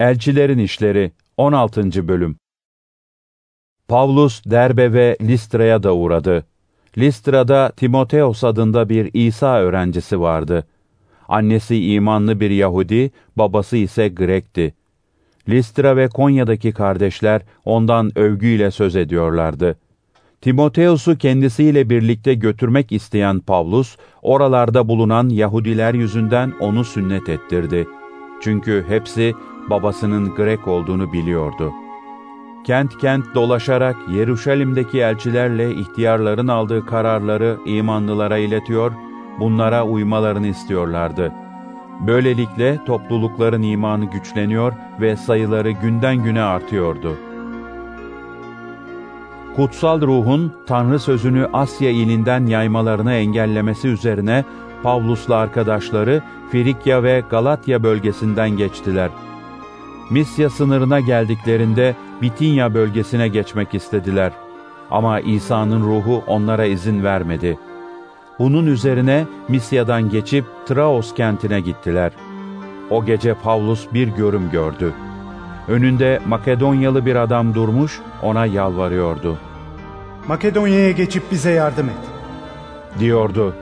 Elçilerin İşleri 16. Bölüm Pavlus Derbe ve Listra'ya da uğradı. Listra'da Timoteos adında bir İsa öğrencisi vardı. Annesi imanlı bir Yahudi, babası ise Grek'ti. Listra ve Konya'daki kardeşler ondan övgüyle söz ediyorlardı. Timoteos'u kendisiyle birlikte götürmek isteyen Pavlus, oralarda bulunan Yahudiler yüzünden onu sünnet ettirdi. Çünkü hepsi babasının Grek olduğunu biliyordu. Kent kent dolaşarak Yeruşalim'deki elçilerle ihtiyarların aldığı kararları imanlılara iletiyor, bunlara uymalarını istiyorlardı. Böylelikle toplulukların imanı güçleniyor ve sayıları günden güne artıyordu. Kutsal ruhun Tanrı sözünü Asya ilinden yaymalarını engellemesi üzerine Pavlus'la arkadaşları Frikya ve Galatya bölgesinden geçtiler. Misya sınırına geldiklerinde Bitinya bölgesine geçmek istediler. Ama İsa'nın ruhu onlara izin vermedi. Bunun üzerine Misya'dan geçip Traos kentine gittiler. O gece Pavlus bir görüm gördü. Önünde Makedonyalı bir adam durmuş, ona yalvarıyordu. Makedonya'ya geçip bize yardım et. Diyordu.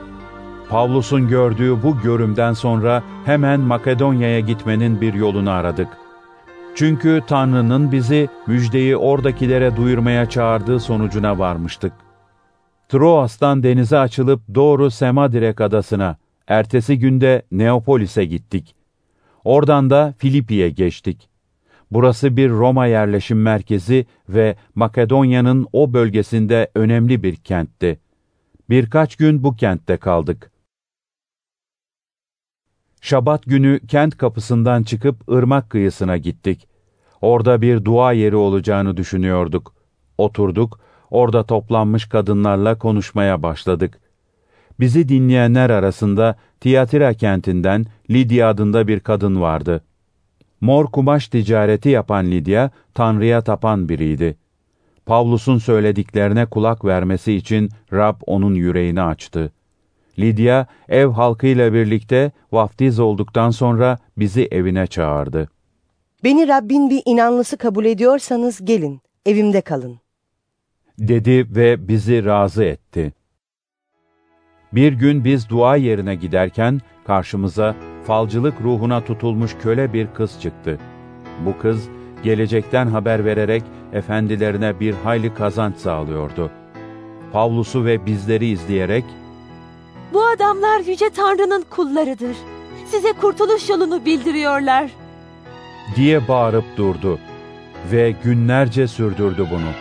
Pavlus'un gördüğü bu görümden sonra hemen Makedonya'ya gitmenin bir yolunu aradık. Çünkü Tanrı'nın bizi müjdeyi oradakilere duyurmaya çağırdığı sonucuna varmıştık. Troas'tan denize açılıp doğru Semadirek adasına, ertesi günde Neapolis'e gittik. Oradan da Filipi'ye geçtik. Burası bir Roma yerleşim merkezi ve Makedonya'nın o bölgesinde önemli bir kentti. Birkaç gün bu kentte kaldık. Şabat günü kent kapısından çıkıp ırmak kıyısına gittik. Orada bir dua yeri olacağını düşünüyorduk. Oturduk, orada toplanmış kadınlarla konuşmaya başladık. Bizi dinleyenler arasında Tiyatira kentinden Lidya adında bir kadın vardı. Mor kumaş ticareti yapan Lidya, Tanrı'ya tapan biriydi. Pavlus'un söylediklerine kulak vermesi için Rab onun yüreğini açtı. Lidya, ev halkıyla birlikte vaftiz olduktan sonra bizi evine çağırdı. Beni Rabbin bir inanlısı kabul ediyorsanız gelin, evimde kalın. Dedi ve bizi razı etti. Bir gün biz dua yerine giderken karşımıza falcılık ruhuna tutulmuş köle bir kız çıktı. Bu kız gelecekten haber vererek efendilerine bir hayli kazanç sağlıyordu. Pavlus'u ve bizleri izleyerek Bu adamlar Yüce Tanrı'nın kullarıdır. Size kurtuluş yolunu bildiriyorlar. diye bağırıp durdu ve günlerce sürdürdü bunu.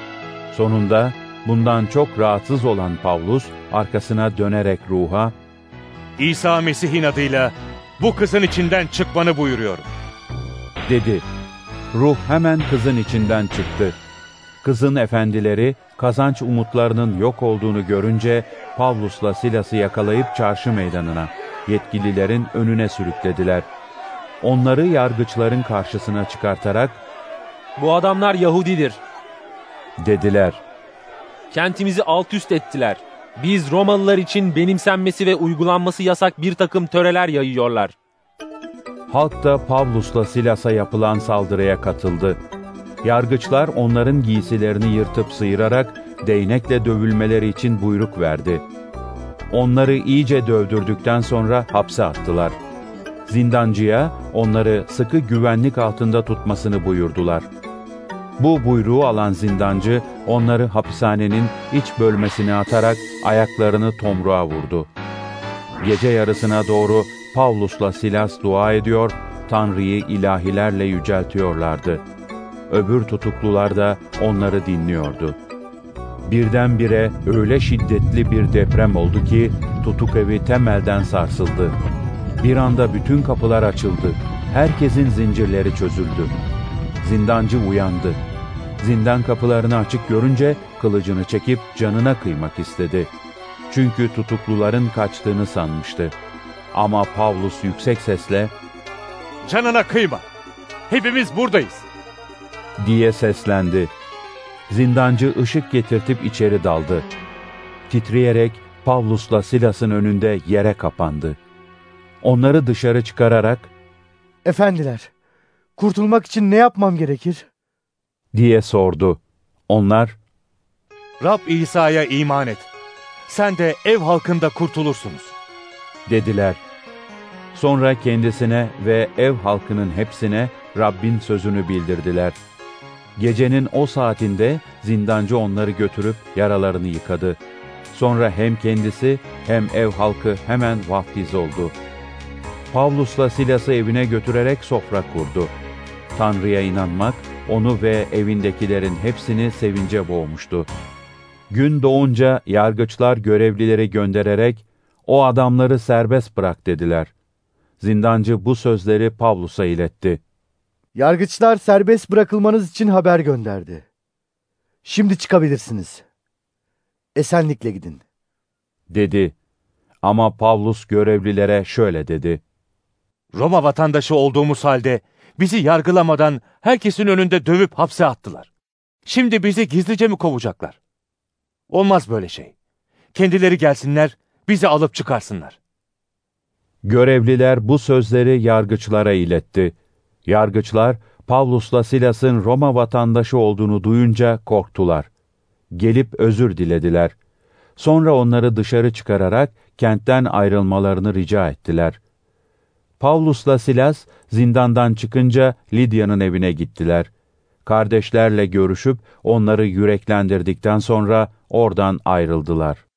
Sonunda bundan çok rahatsız olan Pavlus arkasına dönerek ruha İsa Mesih'in adıyla bu kızın içinden çıkmanı buyuruyorum. dedi. Ruh hemen kızın içinden çıktı. Kızın efendileri kazanç umutlarının yok olduğunu görünce Pavlus'la Silas'ı yakalayıp çarşı meydanına, yetkililerin önüne sürüklediler. Onları yargıçların karşısına çıkartarak Bu adamlar Yahudidir. dediler. Kentimizi alt üst ettiler. Biz Romalılar için benimsenmesi ve uygulanması yasak bir takım töreler yayıyorlar. Halk da Pavlus'la Silas'a yapılan saldırıya katıldı. Yargıçlar onların giysilerini yırtıp sıyırarak değnekle dövülmeleri için buyruk verdi. Onları iyice dövdürdükten sonra hapse attılar. Zindancıya onları sıkı güvenlik altında tutmasını buyurdular. Bu buyruğu alan zindancı onları hapishanenin iç bölmesine atarak ayaklarını tomruğa vurdu. Gece yarısına doğru Pavlus'la Silas dua ediyor, Tanrı'yı ilahilerle yüceltiyorlardı. Öbür tutuklular da onları dinliyordu. Birdenbire öyle şiddetli bir deprem oldu ki tutuk evi temelden sarsıldı. Bir anda bütün kapılar açıldı. Herkesin zincirleri çözüldü. Zindancı uyandı. Zindan kapılarını açık görünce kılıcını çekip canına kıymak istedi. Çünkü tutukluların kaçtığını sanmıştı. Ama Pavlus yüksek sesle Canına kıyma. Hepimiz buradayız. Diye seslendi. Zindancı ışık getirtip içeri daldı. Titreyerek Pavlus'la Silas'ın önünde yere kapandı. Onları dışarı çıkararak Efendiler, Kurtulmak için ne yapmam gerekir? diye sordu. Onlar, Rab İsa'ya iman et. Sen de ev halkında kurtulursunuz. dediler. Sonra kendisine ve ev halkının hepsine Rabbin sözünü bildirdiler. Gecenin o saatinde zindancı onları götürüp yaralarını yıkadı. Sonra hem kendisi hem ev halkı hemen vaftiz oldu. Pavlus'la Silas'ı evine götürerek sofra kurdu. Tanrı'ya inanmak onu ve evindekilerin hepsini sevince boğmuştu. Gün doğunca yargıçlar görevlileri göndererek o adamları serbest bırak dediler. Zindancı bu sözleri Pavlus'a iletti. Yargıçlar serbest bırakılmanız için haber gönderdi. Şimdi çıkabilirsiniz. Esenlikle gidin. dedi. Ama Pavlus görevlilere şöyle dedi. Roma vatandaşı olduğumuz halde bizi yargılamadan herkesin önünde dövüp hapse attılar. Şimdi bizi gizlice mi kovacaklar? Olmaz böyle şey. Kendileri gelsinler, bizi alıp çıkarsınlar. Görevliler bu sözleri yargıçlara iletti. Yargıçlar Pavlus'la Silas'ın Roma vatandaşı olduğunu duyunca korktular. Gelip özür dilediler. Sonra onları dışarı çıkararak kentten ayrılmalarını rica ettiler. Pavlus'la Silas zindandan çıkınca Lidya'nın evine gittiler. Kardeşlerle görüşüp onları yüreklendirdikten sonra oradan ayrıldılar.